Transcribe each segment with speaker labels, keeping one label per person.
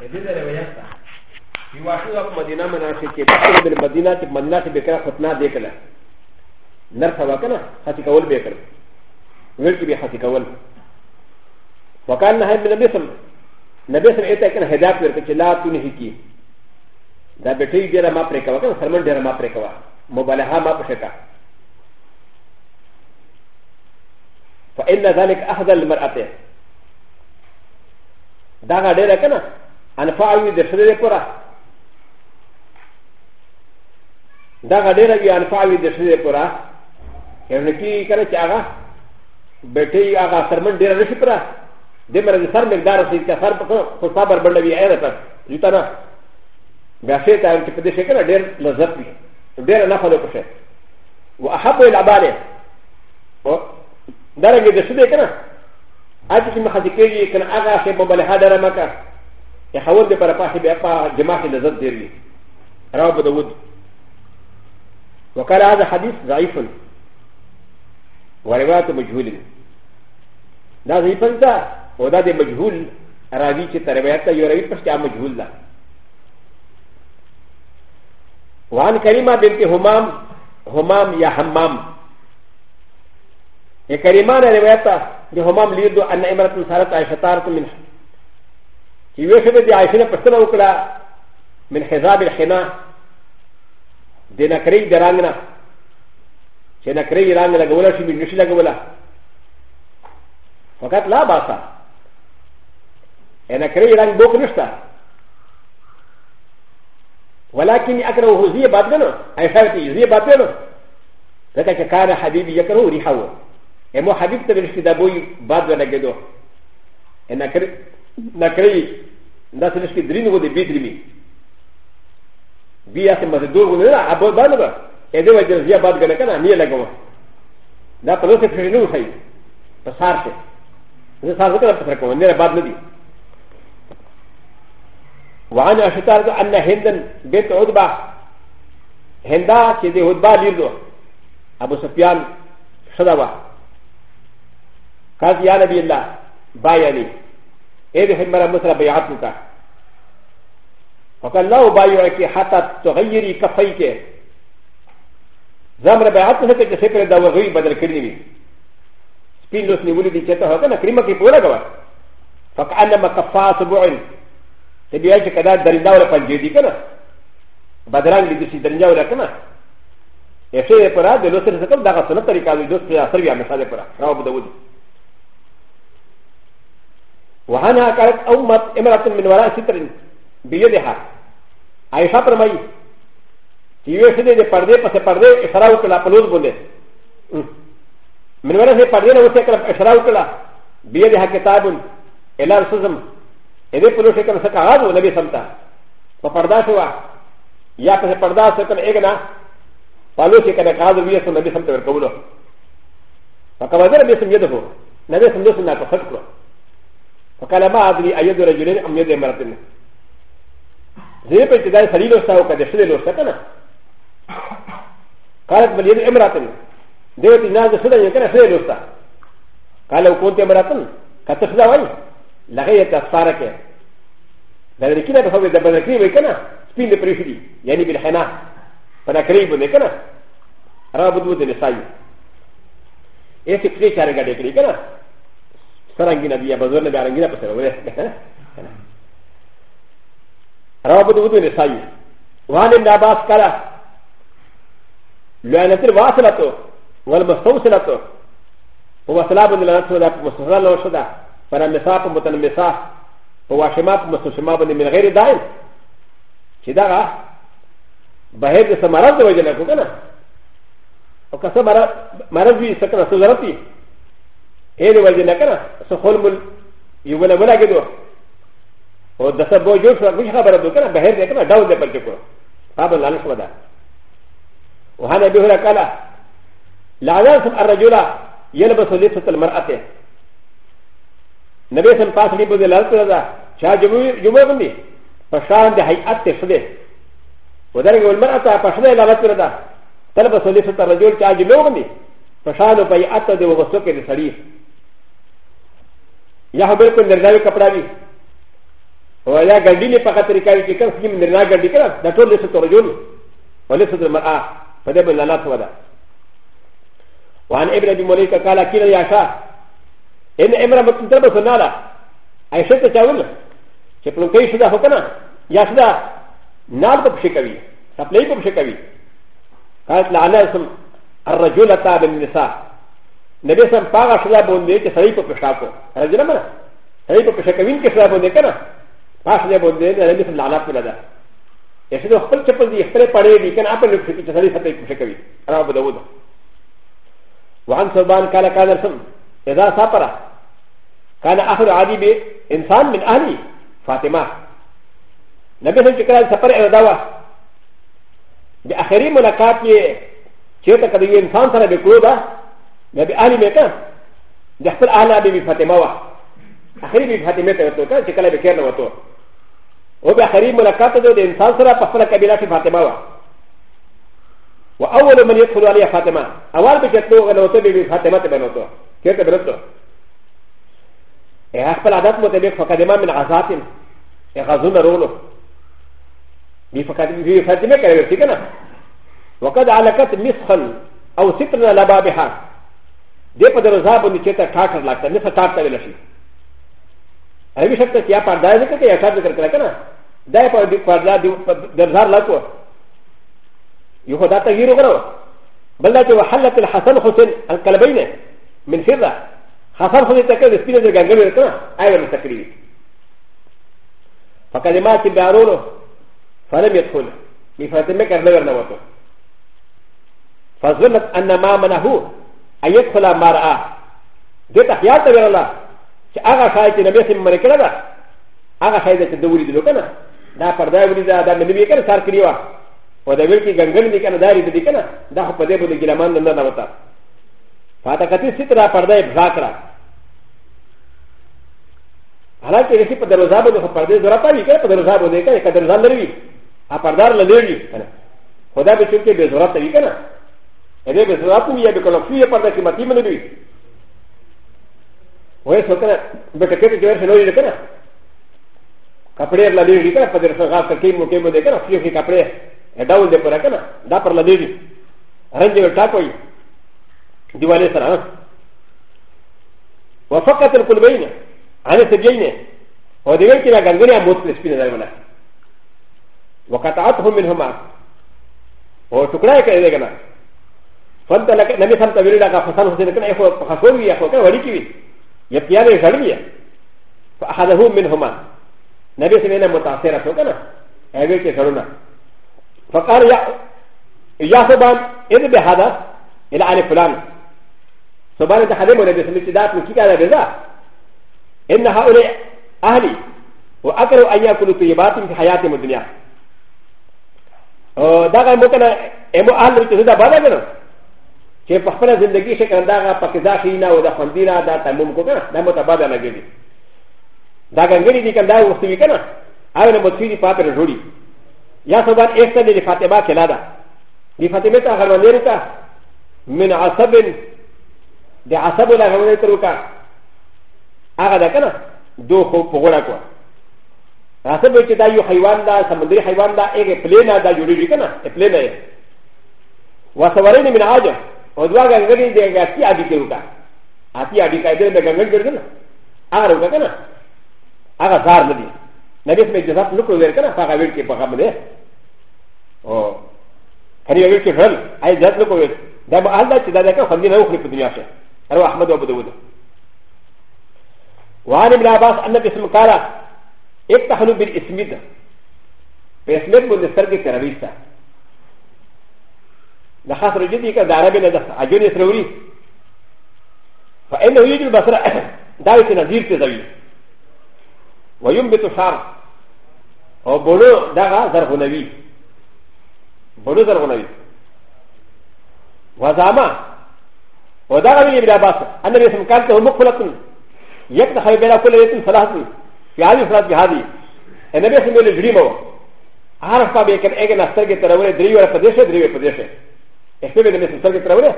Speaker 1: هذا روايات يواشوا في مدينة من أشياء كبيرة من المدينة في مدينة بكرة خطنا ذكرنا نرفع وكنا حتى كول بكرة ولكن بحتى كول وكان نهاية من المثل نبي سم ایتا کنا ہدایت ورک چلا تو نہیں کی دا بیٹی ډیر ما پرې کا کنا فرمن ډیر ما پرې کا مبالغه ما پرې کا فإن ذلك أحد المرأة دا ډیر کنا ان فاوي د شری پورا دا غډیره وی ان فاوي د شری پورا یعنی کی کله چې هغه بیٹی هغه سرمن ډیره نشي پورا د مرګ سر مقدار سي چې سر په صبر باندې وی اېره تر یتا نه بیا شي ته چې په دې شکل ډیر لذت وي ډیر نه خلو پشه واحب العباده او درګه د شری کنه اته چې مخه دې کېږي کنه هغه څه په بل هدا رمکه ي ح و ل د برا فاحي بأفا جماعه لزد ديري رواه ابو داود وقال هذا حديث ضعيف وروايته مجهول دا ضعيف دا ودا دي مجهول راوي چې تربيات يو راوي پس كه مجهول دا وعن كريمة بنت همام همام يا حمام ي كريمة روايته د همام ليدو أن امرأة سارت عائشة تارت منها يو شبه دي عائشة پسنا وكلا من حزاب الحنا دي نكري دراننا چه نكري رانگ لگولا شو من نشي لگولا فقط لا باسا نكري رانگ بوك نشتا ولكن اكره زي بابنا اي شرطي زي بابنا لكن كان حبيبي يكره ريحه امو حبيب تبرشي دابوي بابنا لگدو نكري نكري だせなしき、ドリンゴでビディミ。ビアセマズドウグナ、アボバナバ、エデウェディアバーガーカナ、ニアラゴマ。だとロケフェルノサイ、パサーシェ。サーズカラコマ、ネラバーナディ。وعن اشتار ان هندن بيت عدبه هندا چې د عدبه لیدو ابو سفیان شدوا قال يا نبي الله بايعني ا ب ه م ر ا مثل بيعتك فقال لا بايعك حتى تغيري كفيك زمر بيعتك كسفر دوغي بدل كريمي سبين لوس نولي دي جتا هكذا كريمك يقول لك فكانما كفا سبوعين تبيعك كذا درجه ولا فنجيدي كذا بدران لدي درجه ولا كذا ا ش ي ء ا ل ا د ل و س ر س ك ب د ا غ ا س ن ط ر ي ق ا د و س ر ي ا س ر ي ا مثال ا ل ق ر آ ن رواه ابو داود وهنا قالت امت امراه من وراء ستر بيدها عائشه فرمي تيوي سيدي دي پردي پس پردي اشراو كلا پلوز بنده من وراء سي پردي نو سي كلا اشراو كلا بيدها كتاب الى رسزم اذا پلوز سي كلا سكا غازو نبي سمتا وپردا سوا يا پس پردا سي كلا اگنا پلوز سي كلا غازو بيسو نبي سمتا ورکولو فكما ذر بيسم يدهو نبي سمتا سنة تخطلو فقال ما ادري ايد رجلين ام يد امراتين زي ما تدعي سليل وساو كذا شلل وسكنا قالت بل يد امراتين ديوتي نازل سدى يمكن شلل وسا قال لو كنت امراتين كتسدى وين لغايه تسارك لكن كنا بسوي دبلكي وكنا سبين بريفدي يعني بالحنا فانا قريب وكنا رابط ودنساي ايه سكري شارع قد يكري كنا سرنگی نبی بزر نبی آرنگی نبی سر وره روا بدو بدو نسائیو وان ابن عباس کالا لعنتر واصلتو والمستوصلتو ومسلا بند لعنت ودا مستوصلا لو شدا فلا مساق متنمسا وواشمات مستوشما بند من غیر دائم چی داغا بہر جسا مرض دو جنہ کو کنا وکسا مرض بھی سکنا سوزرتی エレワディナカラソホルムユウナブラゲドウダサボジョフラミハバラドカラベヘデカラダウデパルコパブランスワダウハナビューラカララダンスアラジュラヤルバソリストルマアテナベセンパスリブデラスラダチャージュウウウミパシャンデハイアテシュデウダレウマアタパシャネララスラダタルバソリストルジュウチャージュウミパシャンドパイアタデウウソケデサリーやはべこんならかぷらび。おやがりにパカテリカリキカスキムならがりから、だとりせとるより。おりせとるまあ、ファデブルなとだ。ワンエブラディモリカカラキラヤサ。エンエブラムツンタブソナラ。アイシェクタウル。シェプロケイシュダホカナ。ヤスダ、ナルコプシカビ。サプレイコプシカビ。カラスラアナスム、アラジュラタブンニサー。なべさんパーシャラボンデーキサリポプシャコ。あれじゃなサリポプシャカウィンキサラボンデーキャラ。パーシャラボンデーキサリポプシャカウィンキサラボンデーキャラ。ا ش د ا خ ل ت ش ب ل د ي خ ل ي ب ا ر ي ب ي كان اقل لك في تسالي حتى يكون شكوي انا ابو داود وعن سلمان قال قال رسم اذا سافر كان اخر عادي ب انسان من اهلي فاطمه نبي سلمان قال سافر الى دعوه باخري ملاقات ي ش ي ت ك ا انسان سنه بكروبه なべありめかじゃあ、あらびびファテマワ。あはりびファテメタとか、チェカレビケナワト。おばはりもらかたどで、インサンサラパファラカビラシファテマワ。わあわらまにファリアファテマ。あわらびけとがのとびびファテマテマノト。ケタベロト。え、あっぱらだともてべファカデマメナアザティン。え、ガズナロロ。ビファカディファテメカレビケナ。وقد علقت مسخا او سترنا لبابها でパダラザーブにチェタカーカーラクタネファタタレラシー。アミシャクティアパダイゼクティアカーデクラカナ。ダイパディパダディザーラコ。ユホダタギロガロ。بل لا تحلت الحسن حسين الكلبين من فضة حسن حسين تكاد سبيل الجنجل الكنا أيضا التكريم فكلمات بارونه فلم يدخل بفاتمك النور نوته فظنت أن ما منعه ايت خلا مرأة دته خیال ته ورلا چې هغه شای چې نبی سم مرکړه دا هغه شای چې د وری دلو کنه دا پردا وری دا د نبی کنه سار کړیو او دا ویل کې ګنګل دي کنه داری دي کنه دا په دې باندې ګلمان نه نه وتا فاته کتی سترا پردا ابزا کړه حالانکه رسی په دروازه باندې پرده ضرورت وي کنه په دروازه باندې کنه کدر ځان لري ا پردار لری کنه خدا به چې به ضرورت وي کنه ر ب ز ر ا ت م ي ا بكل فيه قد كمتي من بي ويسكن بكتير جوار شنوي لكنا كابرير لدي لكنا فدر سغاف كيم وكيم لكنا فيه في كابرير داول دي بركنا دابر لدي رنجي وتاكوي ديوالي سرعه وفقط القلبين على سجين وديوالي كنا غنغريا موت لسبين دائما وقطعتهم منهما وشكرا كايدغنا فانت لك نبي سمت ويريد أن فسان حسين كان يخو فخسون وي يخو كان وريكي وي يبتيان يغرمي فأحدهم منهما نبي سمينا متاثرة شو كان أبي كسرونا فقال يا يا سبان إذ بهذا إلى على فلان سبان أنت حديم ونبي سميت دات من كيكا لبزا إن هؤلاء أهلي وأكلوا أن يأكلوا طيبات في حياتهم الدنيا دعنا ممكن أمو أهل وجهه ده بدأ منه چې په خپل زندگی شي کنه دا پکې دا شي نه او دا خندیرا دا تموم کو کنه دا متبادل نه کېږي دا ګنګری دي کنه دا وخت وی کنه هغه نه مڅی دي پاتره جوړي یا سبحان ایک ته دی فاطمه کلا دا دی فاطمه ته هغه باندې تا من عصب دی عصب لا هغه تر وکا هغه دا کنه دو خو پغړه کو عصب چې دا یو حیوان دا سمندري حیوان دا ایک پلینا دا جوړیږي کنه پلینا وسورین من عاجه او دوه غنګړي د اتي ابي کې وکا اتي ابي کې د غنګړي ګرځي نه هغه وکا کنه هغه زار نه دي نبی اسمه جزات نو کو ور کنه هغه ویل کې په هغه باندې او هرې ویل کې هل اي جزات نو کو ور دا به الله چې دا دغه خوندې نه وخلي په دنیا کې ارو احمد ابو داود وعن ابن عباس ان اسم قال افتحوا بالاسمد په اسمد باندې سرګي ترويسته ل خ ا ص ر ج د ي ك ا د ع ر ب ي ن د ا ج و ن ي س ر و ر ي ف إ ن ه يجي البصر د ا و ي ت ن ز ي ر ت ز و ي وينبت شعر او بولو دغا زرغنوي بولو زرغنوي وزاما ودغا من ابن عباس ان الاسم كانت مقبله يكتحي بلا كل اسم ثلاثه في هذه الصلاه بهذه النبي صلى الله عليه وسلم عرف بك ان اجل استرجت ترى دريوه قدشه دريوه قدشه ا ش ت ب ي ن م س ل ت ك ت ر و ل ه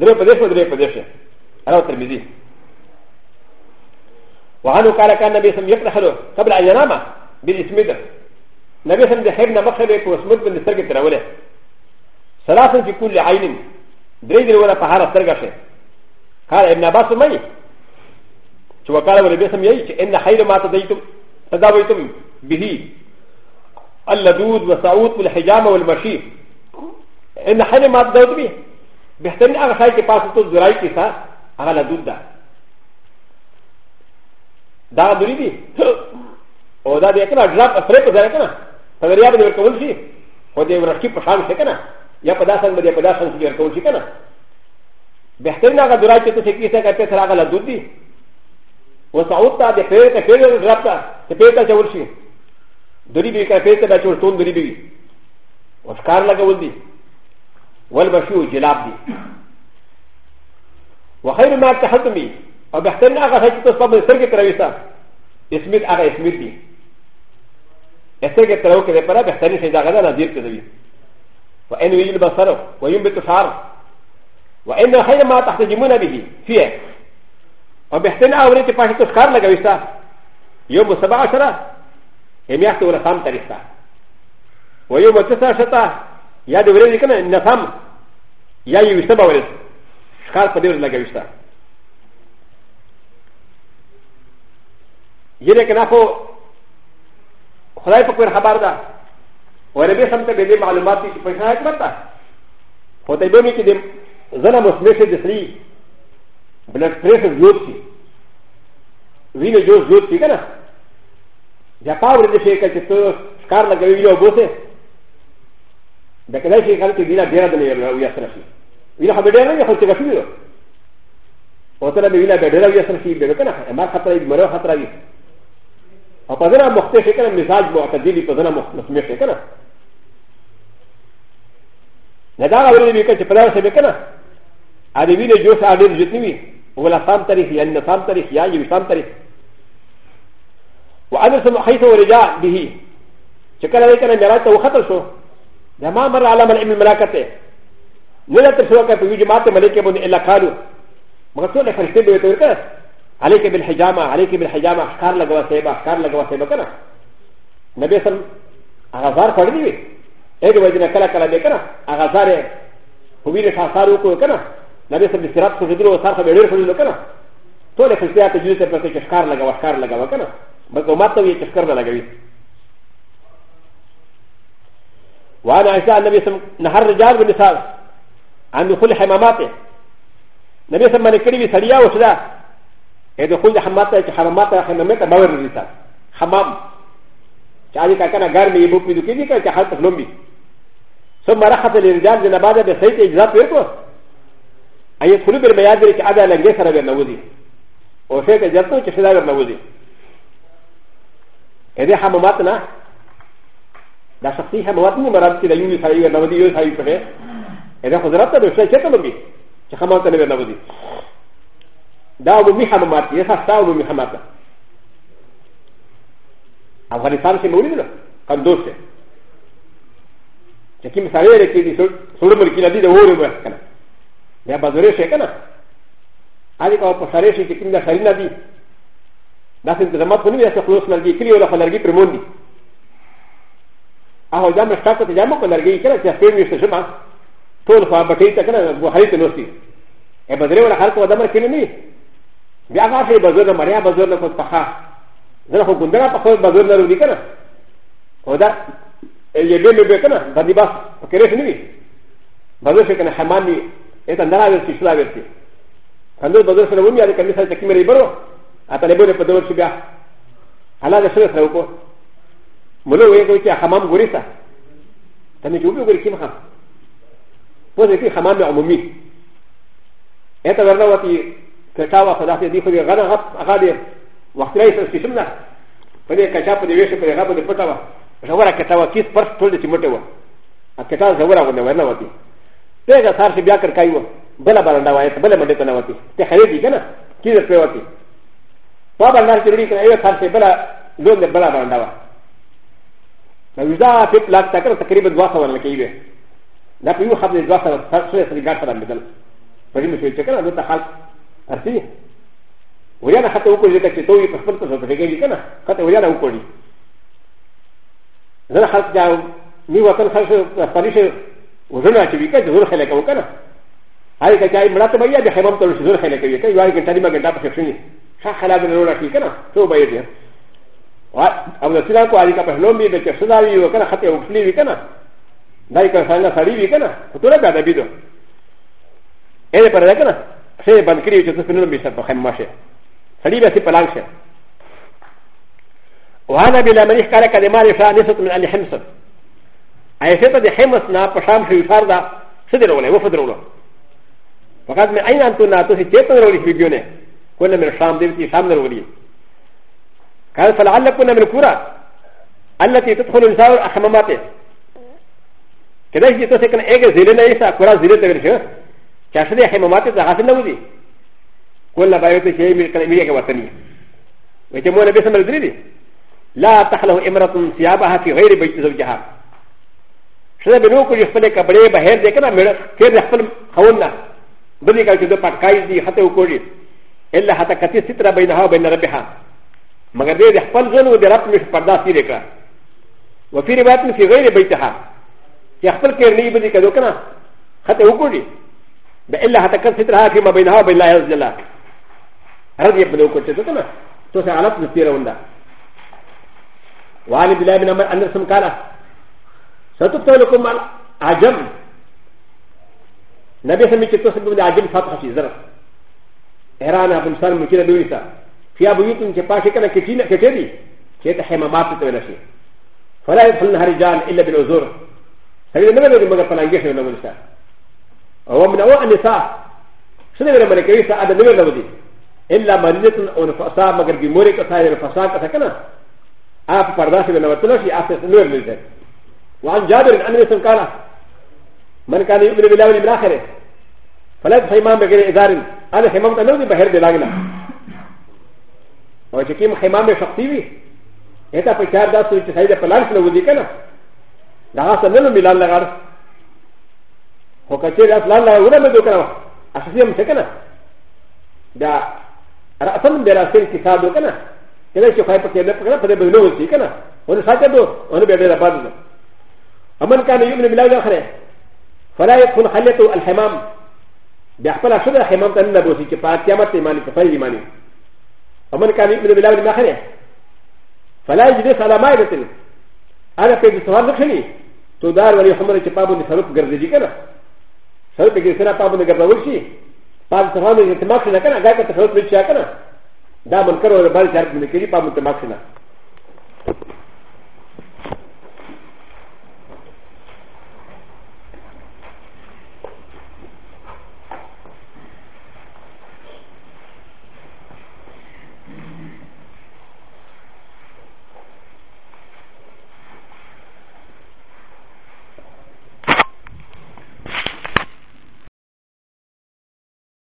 Speaker 1: دري قدش و دري قدش انا الترمذي وعنه قال كان النبي صلى الله عليه وسلم قبل ان ينام بالاسمده النبي صلى الله عليه وسلم مخلي وسمد من السرق ت ر و ل ه ثلاثا في كل عين دري دري ولا فهاله سرقشه قال ابن عباس مي وقال النبي صلى الله عليه وسلم ان خير ما تديتم تداويتم به اللدود والسعود والحجامه والمشي ان هنه مات دود بي بهترين هغه ځای کې پاسه تو زراي کې تا هغه لا دود ده دا دوری دي او دا دې کنه ډراپ افرې په ځای کنه په دریا باندې ورکول شي خو دې ورکی په شان شي کنه یا په داسن باندې په داسن کې ورکول شي کنه بهترین هغه زراي چې ته کې څه کوي تر هغه لا دود دي وسعود تا دې پیر ته پیر ډراپ تا ته پیر ته چور شي دوری دې کنه پیر ته دا چور تون دوری دي وسکار لګول دي والبشو جلاب دي وخير ما اتحدتم بي او بحتن اغا شاكي تصبب سرقه ترويسا اسميت اغا اسميت دي سرقه تروك دي پرا بحتن شاكي غدا نظير كذبي وان ويجل بصره وينبت شعر وان خير ما تحتجمون به فيه او بحتن اغا ولي تفاشي تسكار لغويسا يوم سبع عشرة هم يحتو رسام تاريخا ويوم تسع شتا يا دوري كنا نفهم やゆうしたばわりす。かっぱでるながゆした。やれかなほう、ほらいぽくはばだ。われべさんてべでまるまってきてくださった。ほてべみきで、ざらもすめせですり、ブラックプレスグループ。ウィルジョーズグループがな。ジャパンでシェイクして、スカーラがゆうようごせ。だから、しかし、ビラビラでやるやつらしい。ビラハビラやるやつらしいよ。おたらビラビラやつらしい、ビラカナ、エマハタリ、マロハタリ。アパザラモテシェカナ、ミザーボ、アカディリ、パザラモテシェカナ。なだら、ウィルカチプラセベカナ。アディビレジョサアディジュティビ、ウォラサンタリ、ヤンナサンタリ、ヤユサンタリ。وأنا سمحت ورجاء به شكرا لك أنا مرات وخطر شو ل م ا مر على ملئ من ملاكته لولا تسوق في وجمات ملكه بن الا قالوا مغتول فرشتي بيتورك عليك بالحجامه عليك بالحجامه احكار لغوا سيبا احكار لغوا سيبا كنا نبي سم اغازار فردي ايه وجنا كلا كلا بكنا اغازار هو بيرش اثار وكو كنا نبي سم بسرات فردي وصار فبيدور فردي كنا تولي فرشتي اتجوز تبقى احكار لغوا احكار لغوا كنا بس وما تبي تشكر لغوا وعن عائشة النبي صلى نهر رجال بالنساء عن دخول حمامات النبي صلى الله عليه وسلم سريا وشدا دخول حمامات حمامات حمامات مور النساء حمام شعالي كان غير مي بوك بيدو كيدي كان حالة لومبي ثم رخص للرجال من بعد بسيط إجزاء بيركو أن يدخلوا بالميادر كعادة لنجسر بالنوزي وشيء تجربته كشدا بالنوزي هذه حماماتنا だしゃしはまわにもらってユニサイがなわりよさいくれ。えらほざらたらしゃちゃとび。ちゃかまたねなわり。だおみはまってやさたおみはまた。アフガニスタンせもりな。かんどうして。ちゃきみされるきりそれもきらりでおるわけな。やばずれしゃかな。あれかパサレシーキンダサリナディ。だせんとまとめやさくろすなりきりおらかなりきりもんり。او دا مې ښکته ته جامو په لرګي کړه چې په ویشته شمه ټول خوا بټې ته کړه بوخاري ته نوستي ا بدرې ولا خلق ودا مر کړی نه بیا هغه شی بزور نه مریا بزور نه کوت پخا زه خو ګندره په خو بزور نه ورودي کړه او دا یې دې مې به کړه باندې بس کړې نه وی بزور شي کنه حمامي ا ته نراوي چې شلا ورتي کله بزور سره ومه یاد کړي چې کیمرې برو اته له بوله په دور شي بیا حالا د سره سره وکړه ものを言うときは、ハマムゴリサ。ために、ウビゴリキムハ。ポジティブハマムアムミ。エタワラワティ、カチャワファダティディフォリガナハハディ、ワクライスシシムナ。ファディカチャプディウェシプディガブディプタワ。ザワラカチャワキスパストルディチムテワ。アカチャザワラワネワナワティ。テレガサーシビアカカイワ。バラバラダワイス、バラマデタナワティ。テハレディガナ、キズプレワティ。パパランチリカエアサーシビア、ロンデバラバラダワ。なウザーピッラクタカタクリブドワサワンのキーウェイ。なくよはでドワサワンサスレスリガーサラミダル。プリムシュチェカラドタハル。パシー。ウヤナハトウコリテキトウイプスプトウテゲリカナ。カタウヤナウコリ。ザハツダウ、ニワカンハシュ、パリシュ、ウズナチビカジュウヘレカウカナ。アイカジャイムラトバイヤでヘマントウズヘレカウカナ。ユアイケタリマゲタプシュニ。シャハラブルラキカナ。そうばいや。او د سره کو اړیکه په لومبي به چې صدا وي وکنه خطه وکړي وکنه دای که څنګه سړی وکنه ټول کا دبي دو اې پر ده کنه څه باندې کړی چې څه په لومبي سره په خیم ماشه سړی به په لنګ شه وهذا بلا مریخ کار کلمه لفا نسبت من ان حمص ایسه ته د حمص نه په شام شو اشاره ده څه درولې و فدرولو فقط من اين انتم ناتو چې ته درولې فيګونه کله من شام دې شام درولې قال فلعلكم من الكره التي تدخل الزاور احماماته كذا يجي تسكن ايه زيلنا يسا كره زيلنا تغيرش كاشد احماماته تغاسل نوزي كل بايوت شيء من كلمية وطنية ويتمون باسم الزريدي لا تخلو امرأة ثيابها في غير بيت زوجها شده بنوكو يخفل كبره بحير دي كنا مره كير يخفل خوننا بذي كالشدو پاکائز دي خطه وكوري إلا حتى كتير سترة بينها وبين ربها مگر دې د خپل ځن او د رب مش پردا تیرې کړه وفي روایت کې غیر بیتها چې خپل کې نه بده کدو کنه خطه وکړي د الا حتى کل سترها فيما بينها وبين الله عز وجل رضي ابن وکړي ته کنه تو سه علت نستیره وندا وعن بلال بن عمر ان رسم قال ستبتو لكم عجم نبي سمي چې تاسو د عجم فتح شي زر ایران ابن سلم کې دوی ته في ابو يوتن كفاشي كان كتير كتيري كيت حمامات تتولسي فلا يدخل لها رجال الا بالعذور هذه نبدا بمجرد فلانجيش من المنسى هو من اول النساء سنه من الملكيه هذا نبدا نبدا الا مريضه او نفساء مجرد بمورك وثاني نفساء كتكنا آپ پرداش میں نوتلشی آپ سے نور ملتے وعن جابر عن انس قال من كان يؤمن بالله واليوم الاخر فلا يدخل امام بغير اذار انا حمامت نوزي بحر دلاغنا او چې کوم خیمه مې شخصي وي هتا په چار داسې چې سړی د پلان سره ودی کنه دا هغه څنګه نو ملال لګار خو کچې دا پلان لا ونه مې وکړو اساسي هم څه کنه دا راسن به راسن کتاب وکنه کله چې خای په کې نه پکړه په دې بنو وتی کنه ونه ساته دو ونه به ډېر باندې امن کان یمن ملال اخره فلا يكون خلته الحمام بيحصل شبه حمام تنبوسي كفاءة كامت إيماني كفاءة إيماني ومن كان يؤمن بالله واليوم الاخر فلا يجلس على مائدة انا في السوار دخلي تدار ولي حمر شبابه لسلوك جردجي كذا سلوك جردجي بابه لجردول شيء بعد سوار من التماكشنا كذا جاك تخلط بالشيء كذا دا منكر ولا بال شارك من الكريم بابه للتماكشنا